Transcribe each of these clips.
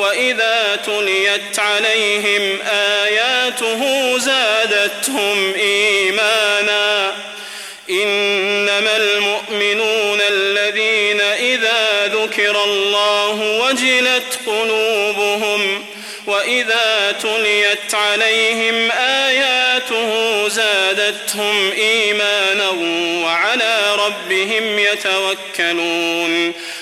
وإذا تليت عليهم آياته زادتهم إيمانا إنما المؤمنون الذين إذا ذكر الله وجلت قلوبهم وإذا تليت عليهم آياته زادتهم إيمانا وعلى ربهم يتوكلون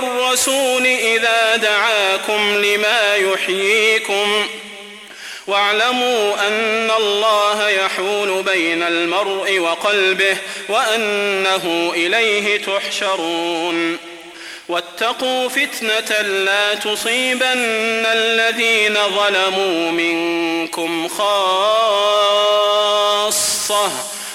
وللرسول إذا دعاكم لما يحييكم. واعلموا أن الله يحول بين المرء وقلبه وأنه إليه تحشرون. واتقوا فتنة لا تصيبن الذين ظلموا منكم خاصة.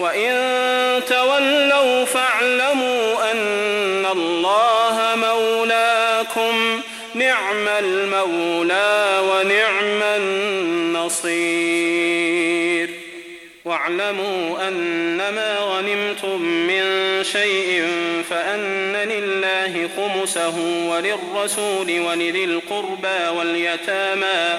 وإن تولوا فاعلموا أن الله مولاكم نعم المولى ونعم النصير. واعلموا أنما غنمتم من شيء فأن لله خمسه وللرسول ولذي القربى واليتامى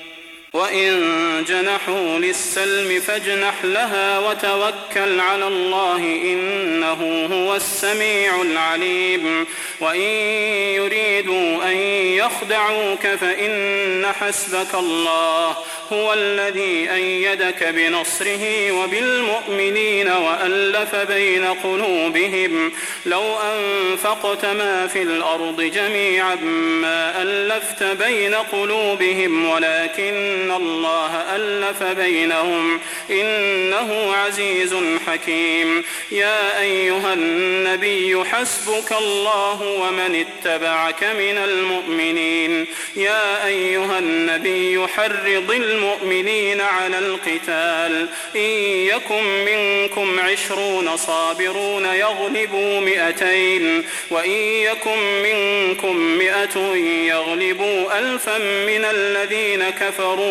وإن جنحوا للسلم فاجنح لها وتوكل على الله إنه هو السميع العليم. وإن يريدوا أن يخدعوك فإن حسبك الله هو الذي أيدك بنصره وبالمؤمنين وألف بين قلوبهم. لو أنفقت ما في الأرض جميعا ما ألفت بين قلوبهم ولكن الله ألف بينهم إنه عزيز حكيم. يا أيها النبي حسبك الله ومن اتبعك من المؤمنين. يا أيها النبي حرض المؤمنين على القتال. إن يكن منكم عشرون صابرون يغلبوا مئتين. وإن يكن منكم مئة يغلبوا ألفا من الذين كفروا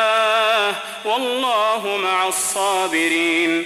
الصابرين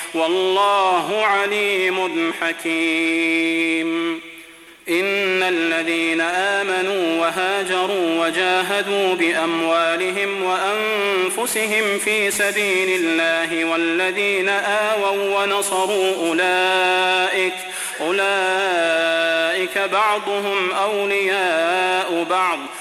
والله عليم حكيم. إن الذين آمنوا وهاجروا وجاهدوا بأموالهم وأنفسهم في سبيل الله والذين آووا ونصروا أولئك أولئك بعضهم أولياء بعض.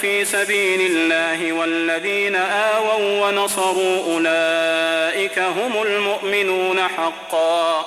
في سبيل الله والذين آووا ونصروا أولئك هم المؤمنون حقا.